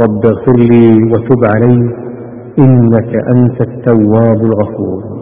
رب اغفر لي وتب علي إنك أنت التواب الغفور.